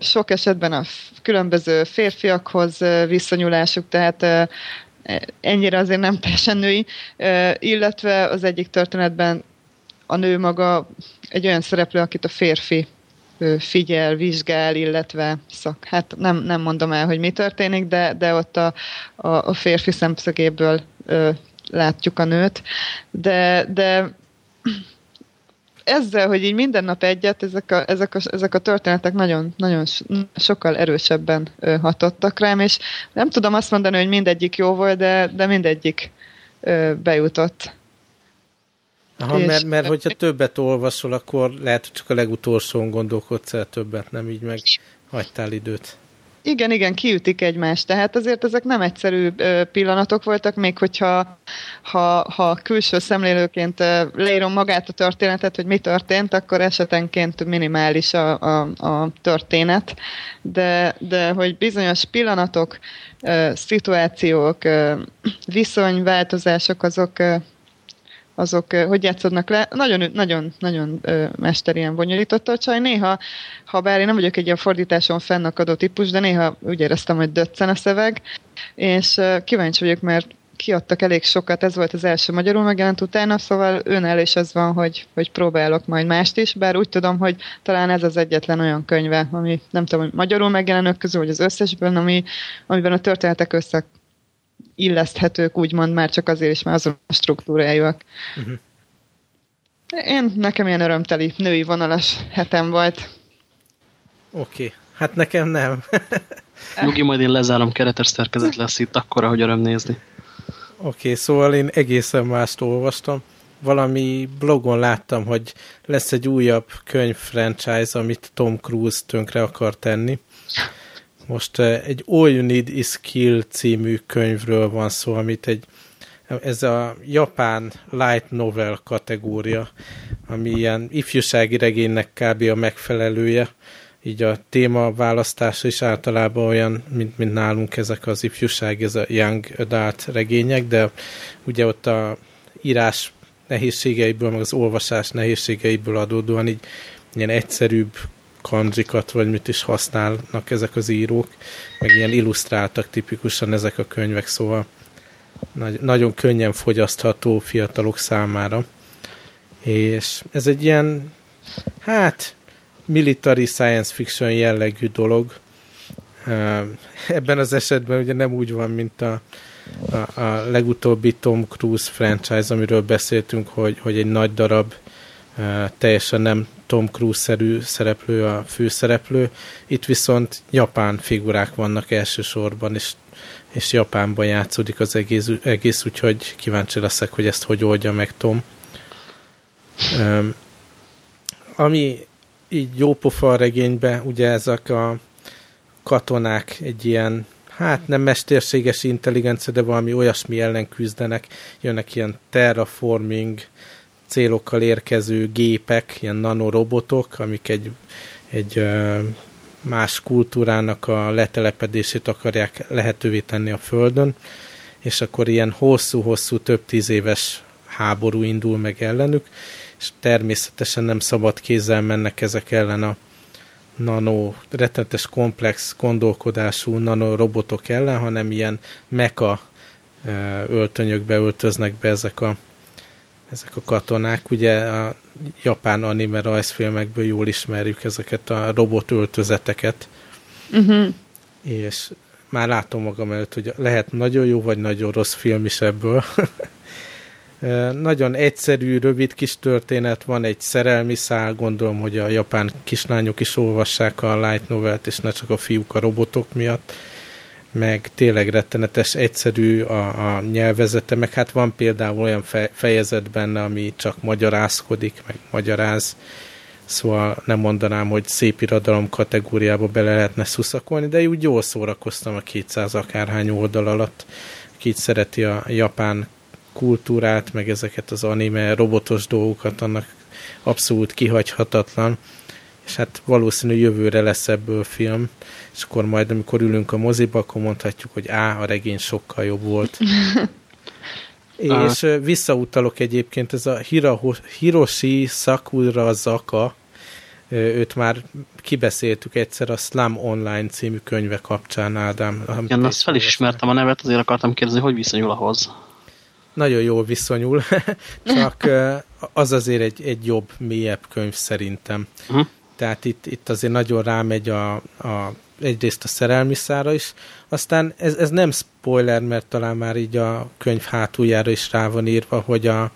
sok esetben a különböző férfiakhoz viszonyulásuk, tehát ennyire azért nem teljesen női, illetve az egyik történetben a nő maga egy olyan szereplő, akit a férfi figyel, vizsgál, illetve szak. Hát nem, nem mondom el, hogy mi történik, de, de ott a, a, a férfi szemszögéből látjuk a nőt. De, de ezzel, hogy így minden nap egyet, ezek a, ezek a, ezek a történetek nagyon, nagyon sokkal erősebben hatottak rám, és nem tudom azt mondani, hogy mindegyik jó volt, de, de mindegyik bejutott. Aha, és, mert, mert hogyha többet olvasol, akkor lehet, hogy csak a legutolsón gondolkodsz el többet, nem így meg hagytál időt. Igen, igen, kiütik egymást, tehát azért ezek nem egyszerű pillanatok voltak, még hogyha ha, ha külső szemlélőként leírom magát a történetet, hogy mi történt, akkor esetenként minimális a, a, a történet, de, de hogy bizonyos pillanatok, szituációk, viszonyváltozások, azok azok hogy játszodnak le. Nagyon, nagyon, nagyon mesterien bonyolított a csaj. Néha, ha bár én nem vagyok egy ilyen fordításon fennakadó típus, de néha úgy éreztem, hogy döccen a szöveg, és kíváncsi vagyok, mert kiadtak elég sokat, ez volt az első magyarul megjelent utána, szóval önnel is az van, hogy, hogy próbálok majd mást is, bár úgy tudom, hogy talán ez az egyetlen olyan könyve, ami nem tudom, hogy magyarul megjelenők közül, vagy az összesben, ami, amiben a történetek össze illeszthetők, úgymond már csak azért is, mert azon a struktúrájúak. Uh-huh. Én, nekem ilyen örömteli női vonalas hetem volt. Oké, okay. hát nekem nem. [laughs] Nyugi, majd én lezárom, keretes szerkezet lesz itt, akkor, hogy öröm nézni. Oké, okay, szóval én egészen mást olvastam. valami blogon láttam, hogy lesz egy újabb könyv franchise, amit Tom Cruise tönkre akar tenni. Most egy All You Need Is Kill című könyvről van szó, amit egy ez a japán light novel kategória, ami ilyen ifjúsági regénynek kb. a megfelelője, így a téma választása is általában olyan, mint, mint nálunk ezek az ifjúság, ez a young adult regények, de ugye ott a írás nehézségeiből, meg az olvasás nehézségeiből adódóan így ilyen egyszerűbb kanjikat, vagy mit is használnak ezek az írók, meg ilyen illusztráltak tipikusan ezek a könyvek, szóval nagy, nagyon könnyen fogyasztható fiatalok számára. És ez egy ilyen, hát, military science fiction jellegű dolog. Ebben az esetben ugye nem úgy van, mint a, a, a legutóbbi Tom Cruise franchise, amiről beszéltünk, hogy, hogy egy nagy darab teljesen nem Tom Cruise-szerű szereplő a főszereplő. Itt viszont japán figurák vannak elsősorban, és, és Japánban játszódik az egész, egész, úgyhogy kíváncsi leszek, hogy ezt hogy oldja meg Tom. Um, ami így jó pofa a regénybe, ugye ezek a katonák egy ilyen, hát nem mesterséges intelligencia, de valami olyasmi ellen küzdenek, jönnek ilyen terraforming célokkal érkező gépek, ilyen nanorobotok, amik egy, egy más kultúrának a letelepedését akarják lehetővé tenni a Földön, és akkor ilyen hosszú-hosszú, több tíz éves háború indul meg ellenük, és természetesen nem szabad kézzel mennek ezek ellen a nano, rettenetes komplex gondolkodású nanorobotok ellen, hanem ilyen meka öltönyökbe öltöznek be ezek a, ezek a katonák. Ugye a japán anime rajzfilmekből jól ismerjük ezeket a robot öltözeteket. Uh-huh. És már látom magam előtt, hogy lehet nagyon jó vagy nagyon rossz film is ebből. [laughs] Nagyon egyszerű, rövid kis történet, van egy szerelmi szál, gondolom, hogy a japán kislányok is olvassák a light novelt, és ne csak a fiúk a robotok miatt, meg tényleg rettenetes, egyszerű a, a nyelvezete, meg hát van például olyan fejezet benne, ami csak magyarázkodik, meg magyaráz, szóval nem mondanám, hogy szép irodalom kategóriába bele lehetne szuszakolni, de úgy jól szórakoztam a 200 akárhány oldal alatt, ki szereti a japán kultúrát, meg ezeket az anime robotos dolgokat, annak abszolút kihagyhatatlan, és hát valószínű jövőre lesz ebből film, és akkor majd, amikor ülünk a moziba, akkor mondhatjuk, hogy á, a regény sokkal jobb volt. [laughs] és visszautalok egyébként, ez a Hiroshi Sakura Zaka, őt már kibeszéltük egyszer a Slam Online című könyve kapcsán, Ádám. Igen, azt fel is ismertem a nevet, azért akartam kérdezni, hogy viszonyul ahhoz nagyon jól viszonyul, [laughs] csak az azért egy, egy jobb, mélyebb könyv szerintem. Uh-huh. Tehát itt, itt azért nagyon rámegy a, a, egyrészt a szerelmi szára is, aztán ez, ez nem spoiler, mert talán már így a könyv hátuljára is rá van írva, hogy a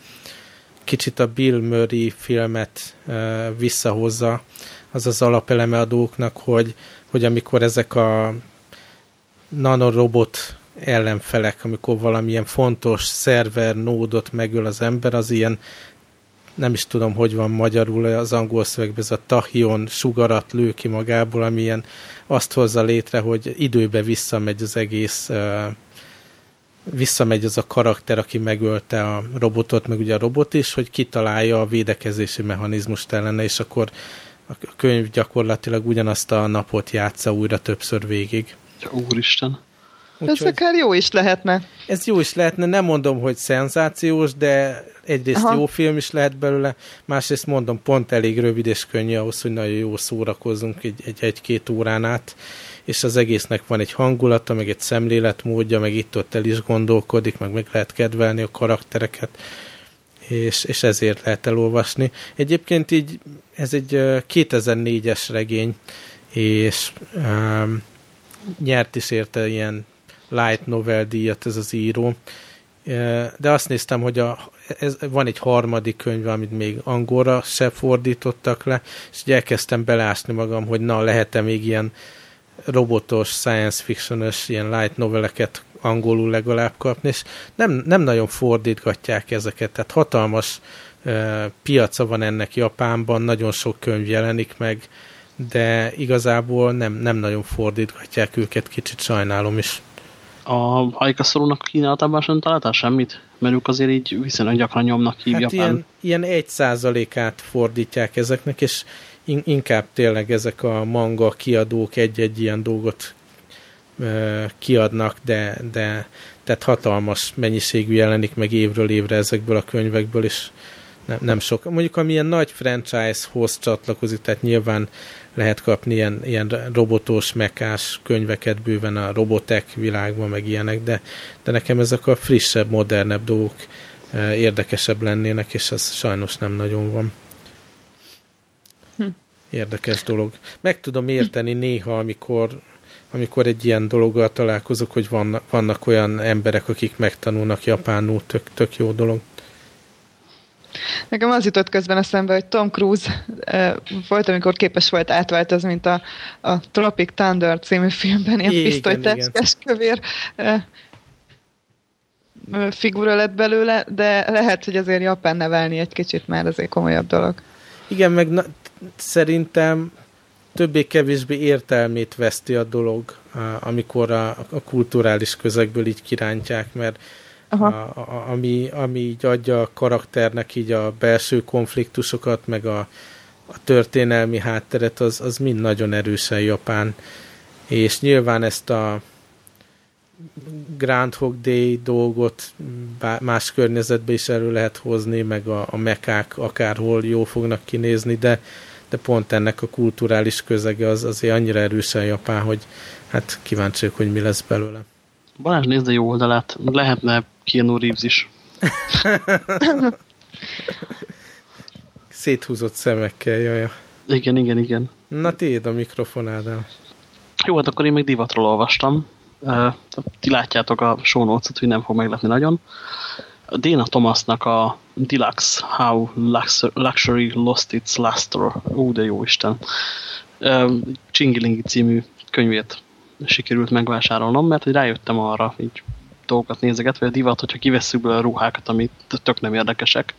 kicsit a Bill Murray filmet uh, visszahozza, az az alapeleme a dolgoknak, hogy, hogy amikor ezek a nanorobot ellenfelek, amikor valamilyen fontos szerver, nódot megöl az ember, az ilyen nem is tudom, hogy van magyarul az angol szövegben, ez a tahion sugarat lő ki magából, ami ilyen azt hozza létre, hogy időbe visszamegy az egész visszamegy az a karakter, aki megölte a robotot, meg ugye a robot is, hogy kitalálja a védekezési mechanizmust ellene, és akkor a könyv gyakorlatilag ugyanazt a napot játsza újra többször végig. Úristen! Úgy, ez akár jó is lehetne. Ez jó is lehetne, nem mondom, hogy szenzációs, de egyrészt Aha. jó film is lehet belőle, másrészt mondom, pont elég rövid és könnyű ahhoz, hogy nagyon jó szórakozzunk egy-két egy, egy órán át, és az egésznek van egy hangulata, meg egy szemléletmódja, meg itt-ott el is gondolkodik, meg meg lehet kedvelni a karaktereket, és, és ezért lehet elolvasni. Egyébként így ez egy 2004-es regény, és um, nyert is érte ilyen light novel díjat ez az író. De azt néztem, hogy a, ez, van egy harmadik könyv, amit még angolra se fordítottak le, és így elkezdtem belásni magam, hogy na, lehet-e még ilyen robotos, science fiction ilyen light noveleket angolul legalább kapni, és nem, nem nagyon fordítgatják ezeket, tehát hatalmas piaca van ennek Japánban, nagyon sok könyv jelenik meg, de igazából nem, nem nagyon fordítgatják őket, kicsit sajnálom is. A hajkaszorúnak kínálatában sem találtál semmit? Mert ők azért így viszonylag gyakran nyomnak ki hát Japán. Ilyen, ilyen egy százalékát fordítják ezeknek, és inkább tényleg ezek a manga kiadók egy-egy ilyen dolgot kiadnak, de, de tehát hatalmas mennyiségű jelenik meg évről évre ezekből a könyvekből, és nem, nem sok. Mondjuk amilyen nagy franchise-hoz csatlakozik, tehát nyilván lehet kapni ilyen, ilyen robotos, mekás könyveket bőven a robotek világban, meg ilyenek, de, de nekem ezek a frissebb, modernebb dolgok érdekesebb lennének, és ez sajnos nem nagyon van. Hm. Érdekes dolog. Meg tudom érteni néha, amikor amikor egy ilyen dologgal találkozok, hogy vannak, vannak olyan emberek, akik megtanulnak japánul, tök, tök jó dolog. Nekem az jutott közben eszembe, hogy Tom Cruise eh, volt, amikor képes volt átváltozni, mint a, a Tropic Thunder című filmben, ilyen pisztolyteszkes kövér eh, figura lett belőle, de lehet, hogy azért Japán nevelni egy kicsit már azért komolyabb dolog. Igen, meg na, szerintem többé-kevésbé értelmét veszti a dolog, amikor a, a kulturális közegből így kirántják, mert Aha. A, a, ami, ami így adja a karakternek így a belső konfliktusokat, meg a, a történelmi hátteret, az, az mind nagyon erősen japán. És nyilván ezt a Groundhog Day dolgot más környezetbe is elő lehet hozni, meg a, a mekák akárhol jó fognak kinézni, de, de pont ennek a kulturális közege az azért annyira erősen japán, hogy hát kíváncsiak, hogy mi lesz belőle. Balázs, nézd a jó oldalát. Lehetne Keanu Reeves is. Széthúzott szemekkel, jaja. Igen, igen, igen. Na tiéd a mikrofonádál. Jó, hát akkor én még divatról olvastam. Uh, ti látjátok a show notes hogy nem fog meglepni nagyon. Dana Thomasnak a Deluxe How Luxury Lost Its Luster. Ó, de jó Isten. Uh, Csingilingi című könyvét sikerült megvásárolnom, mert hogy rájöttem arra, így dolgokat nézeget, vagy a divat, hogyha kivesszük be a ruhákat, amit tök nem érdekesek,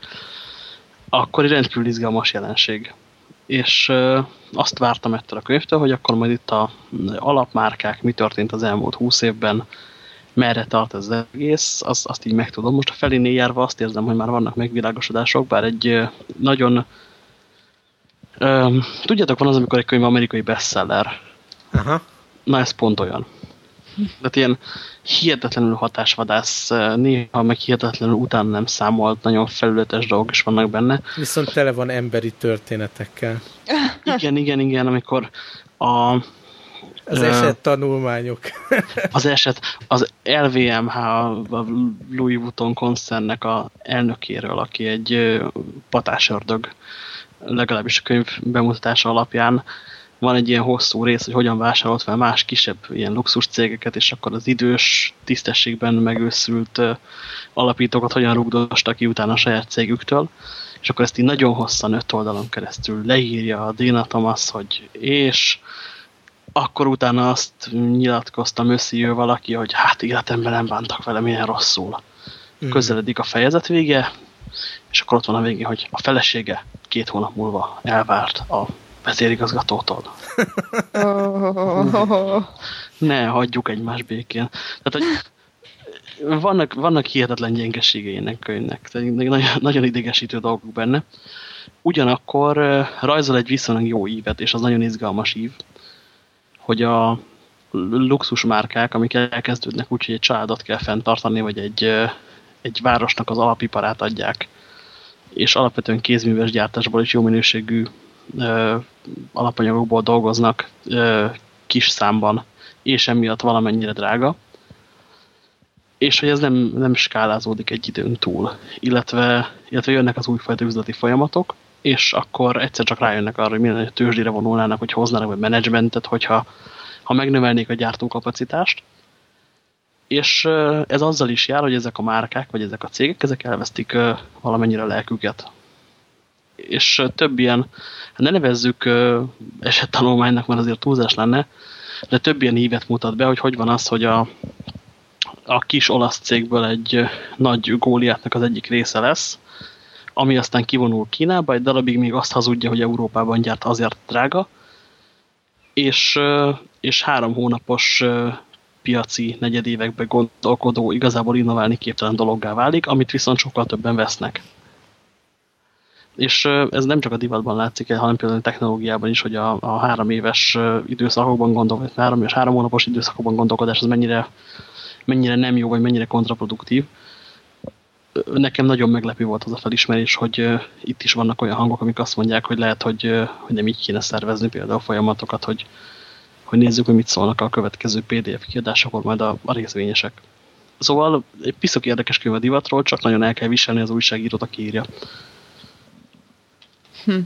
akkor egy rendkívül izgalmas jelenség. És azt vártam ettől a könyvtől, hogy akkor majd itt a alapmárkák, mi történt az elmúlt húsz évben, merre tart ez az egész, azt, azt így megtudom. Most a felénél járva azt érzem, hogy már vannak megvilágosodások, bár egy nagyon... Ö, tudjátok, van az, amikor egy könyv amerikai bestseller. Aha. Na, ez pont olyan. Tehát ilyen hihetetlenül hatásvadász, néha meg hihetetlenül utána nem számolt, nagyon felületes dolgok is vannak benne. Viszont tele van emberi történetekkel. Igen, igen, igen, amikor a az eset tanulmányok. az eset, az LVMH, a Louis Vuitton koncernnek a elnökéről, aki egy patásördög, legalábbis a könyv bemutatása alapján van egy ilyen hosszú rész, hogy hogyan vásárolt fel más kisebb ilyen luxus cégeket, és akkor az idős, tisztességben megőszült alapítókat hogyan rugdostak ki utána a saját cégüktől, és akkor ezt így nagyon hosszan öt oldalon keresztül leírja a Dina Thomas, hogy és akkor utána azt nyilatkoztam összijő valaki, hogy hát életemben nem bántak vele milyen rosszul. Mm. Közeledik a fejezet vége, és akkor ott van a végén, hogy a felesége két hónap múlva elvárt a vezérigazgatótól. [laughs] ne, hagyjuk egymás békén. Tehát, hogy vannak, vannak hihetetlen gyengeségei ennek könyvnek. Tehát nagyon, nagyon idegesítő dolgok benne. Ugyanakkor rajzol egy viszonylag jó ívet, és az nagyon izgalmas ív, hogy a luxusmárkák, amik elkezdődnek úgy, hogy egy családot kell fenntartani, vagy egy, egy városnak az alapiparát adják, és alapvetően kézműves gyártásból is jó minőségű alapanyagokból dolgoznak ö, kis számban, és emiatt valamennyire drága, és hogy ez nem, nem skálázódik egy időn túl, illetve, illetve jönnek az újfajta üzleti folyamatok, és akkor egyszer csak rájönnek arra, hogy minden tőzsdére vonulnának, hogy hoznának egy menedzsmentet, hogyha ha megnövelnék a gyártókapacitást. És ez azzal is jár, hogy ezek a márkák, vagy ezek a cégek, ezek elvesztik valamennyire a lelküket és több ilyen, hát ne nevezzük esettanulmánynak, mert azért túlzás lenne, de több ilyen hívet mutat be, hogy hogy van az, hogy a, a kis olasz cégből egy nagy góliátnak az egyik része lesz, ami aztán kivonul Kínába, egy darabig még azt hazudja, hogy Európában gyárt azért drága, és, és három hónapos piaci negyedévekbe gondolkodó, igazából innoválni képtelen dologgá válik, amit viszont sokkal többen vesznek. És ez nem csak a divatban látszik hanem például a technológiában is, hogy a, a három éves időszakokban gondolkodás, három és három hónapos időszakokban gondolkodás az mennyire, mennyire nem jó, vagy mennyire kontraproduktív. Nekem nagyon meglepő volt az a felismerés, hogy itt is vannak olyan hangok, amik azt mondják, hogy lehet, hogy, hogy nem így kéne szervezni például folyamatokat, hogy, hogy nézzük, hogy mit szólnak a következő PDF kiadásokon majd a, a részvényesek. Szóval egy piszok érdekes könyv a divatról, csak nagyon el kell viselni az újságírót, aki írja. Hm.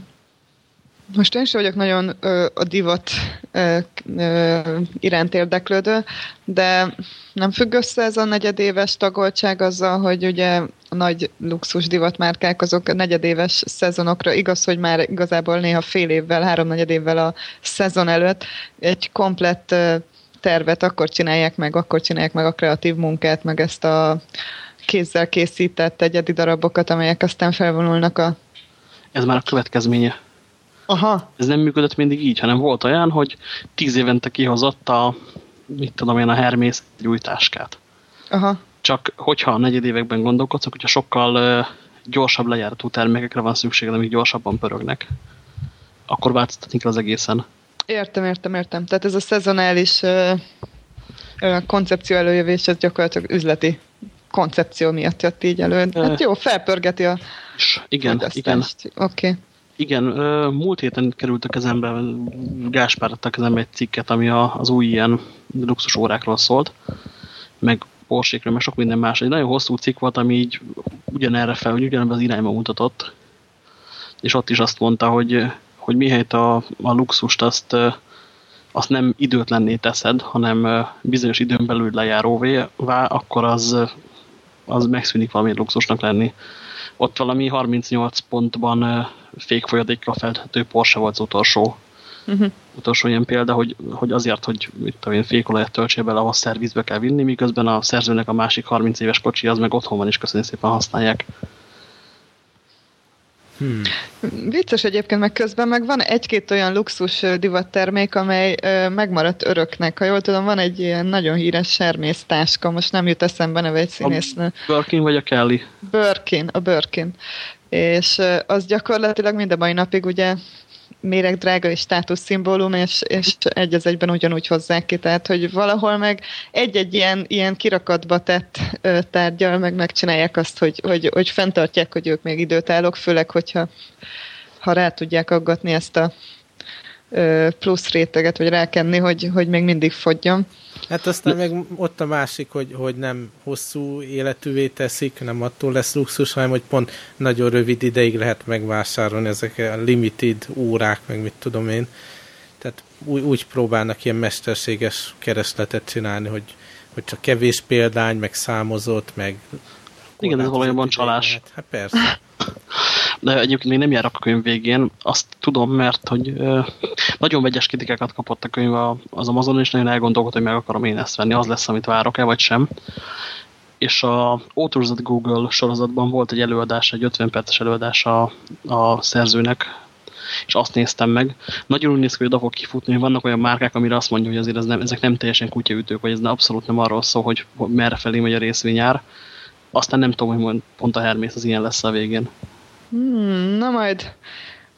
Most én sem vagyok nagyon ö, a divat ö, ö, iránt érdeklődő, de nem függ össze ez a negyedéves tagoltság azzal, hogy ugye a nagy luxus divatmárkák azok a negyedéves szezonokra, igaz, hogy már igazából néha fél évvel, három évvel a szezon előtt egy komplett ö, tervet akkor csinálják meg, akkor csinálják meg a kreatív munkát, meg ezt a kézzel készített egyedi darabokat, amelyek aztán felvonulnak a ez már a következménye. Aha. Ez nem működött mindig így, hanem volt olyan, hogy tíz évente kihozott a, mit tudom én, a Hermész egy új táskát. Aha. Csak hogyha a negyedévekben gondolkodsz, hogyha sokkal uh, gyorsabb lejáratú termékekre van szükséged, amik gyorsabban pörögnek, akkor változtatni kell az egészen. Értem, értem, értem. Tehát ez a szezonális uh, koncepció előjövés, ez gyakorlatilag üzleti koncepció miatt jött így elő. Hát jó, felpörgeti a. Igen, igen. Oké. Okay. Igen, múlt héten került a kezembe, Gáspár adta a kezembe egy cikket, ami az új ilyen luxus órákról szólt, meg Porsékről, meg sok minden más. Egy nagyon hosszú cikk volt, ami így ugyanerre fel, hogy ugyanebben az irányba mutatott, és ott is azt mondta, hogy, hogy mihelyt a, a luxust azt, azt nem időtlenné teszed, hanem bizonyos időn belül lejáróvá, akkor az, az megszűnik valami luxusnak lenni ott valami 38 pontban fékfolyadékkal felthető Porsche volt az utolsó, uh mhm. -huh. utolsó ilyen példa, hogy, hogy azért, hogy mit tudom én, fékolajat töltsél bele, ahhoz szervizbe kell vinni, miközben a szerzőnek a másik 30 éves kocsi az meg otthon van, és köszönjük szépen használják. Hmm. Vicces egyébként, meg közben meg van egy-két olyan luxus divattermék, amely ö, megmaradt öröknek. Ha jól tudom, van egy ilyen nagyon híres sermész táska, most nem jut eszembe neve egy színésznő. A Birkin vagy a Kelly? Birkin, a Birkin. És ö, az gyakorlatilag mind a mai napig ugye méregdrága és státuszszimbólum, és, és egy az egyben ugyanúgy hozzák ki, tehát hogy valahol meg egy-egy ilyen, ilyen kirakatba tett ö, tárgyal meg megcsinálják azt, hogy, hogy, hogy fenntartják, hogy ők még időt állok, főleg, hogyha ha rá tudják aggatni ezt a ö, plusz réteget, vagy rákenni, hogy, hogy még mindig fogjon. Hát aztán meg ott a másik, hogy, hogy nem hosszú életűvé teszik, nem attól lesz luxus, hanem hogy pont nagyon rövid ideig lehet megvásárolni ezek a limited órák, meg mit tudom én. Tehát úgy, úgy próbálnak ilyen mesterséges keresletet csinálni, hogy, hogy csak kevés példány, meg számozott, meg... Igen, ez valójában csalás. Lehet. Hát persze. de egyébként még nem járok a könyv végén. Azt tudom, mert hogy nagyon vegyes kritikákat kapott a könyv az Amazon, és nagyon elgondolkodott, hogy meg akarom én ezt venni, az lesz, amit várok-e, vagy sem. És a Authors at Google sorozatban volt egy előadás, egy 50 perces előadás a, a szerzőnek, és azt néztem meg. Nagyon úgy néz ki, hogy fog kifutni, hogy vannak olyan márkák, amire azt mondja, hogy azért ez nem, ezek nem teljesen kutyaütők, vagy ez nem, abszolút nem arról szól, hogy merre felé megy a részvényár. Aztán nem tudom, hogy pont a Hermész az ilyen lesz a végén. Hmm, na majd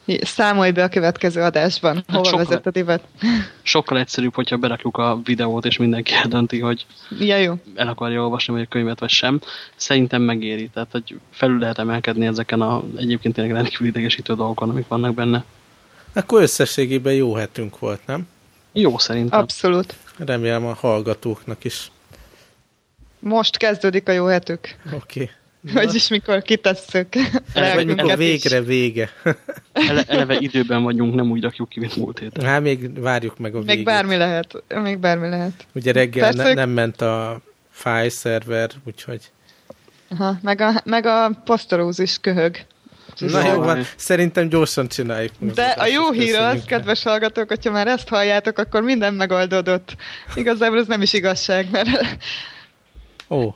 számolj be a következő adásban, hát hova sokkal, vezet a divat. [laughs] Sokkal egyszerűbb, hogyha berakjuk a videót, és mindenki [laughs] eldönti, hogy ja, jó. el akarja olvasni vagy a könyvet, vagy sem. Szerintem megéri, tehát hogy felül lehet emelkedni ezeken a egyébként tényleg rendkívül idegesítő dolgokon, amik vannak benne. Akkor összességében jó hetünk volt, nem? Jó, szerintem. Abszolút. Remélem a hallgatóknak is. Most kezdődik a jó hetük. Oké. Okay. Vagyis mikor kitesszük. Vagy mikor végre is. vége. Ele, eleve időben vagyunk, nem úgy rakjuk ki, mint múlt héten. Hát még várjuk meg a végét. Még bármi lehet. Még bármi lehet. Ugye reggel ne, nem ment a file szerver, úgyhogy... Aha, meg a, meg a posztorózis köhög. Na jó van, szerintem gyorsan csináljuk. De a jó hír az, kedves hallgatók, hogyha már ezt halljátok, akkor minden megoldódott. Igazából ez nem is igazság, mert Ó.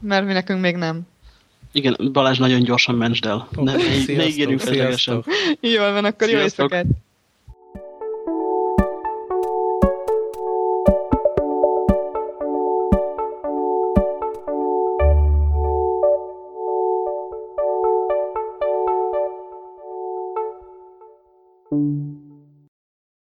Mert mi nekünk még nem. Igen, Balázs nagyon gyorsan mentsd el. Ó, ne, ne, ne ígérjünk fellegesen. Jól van, akkor jó Sziasztok. éjszakát!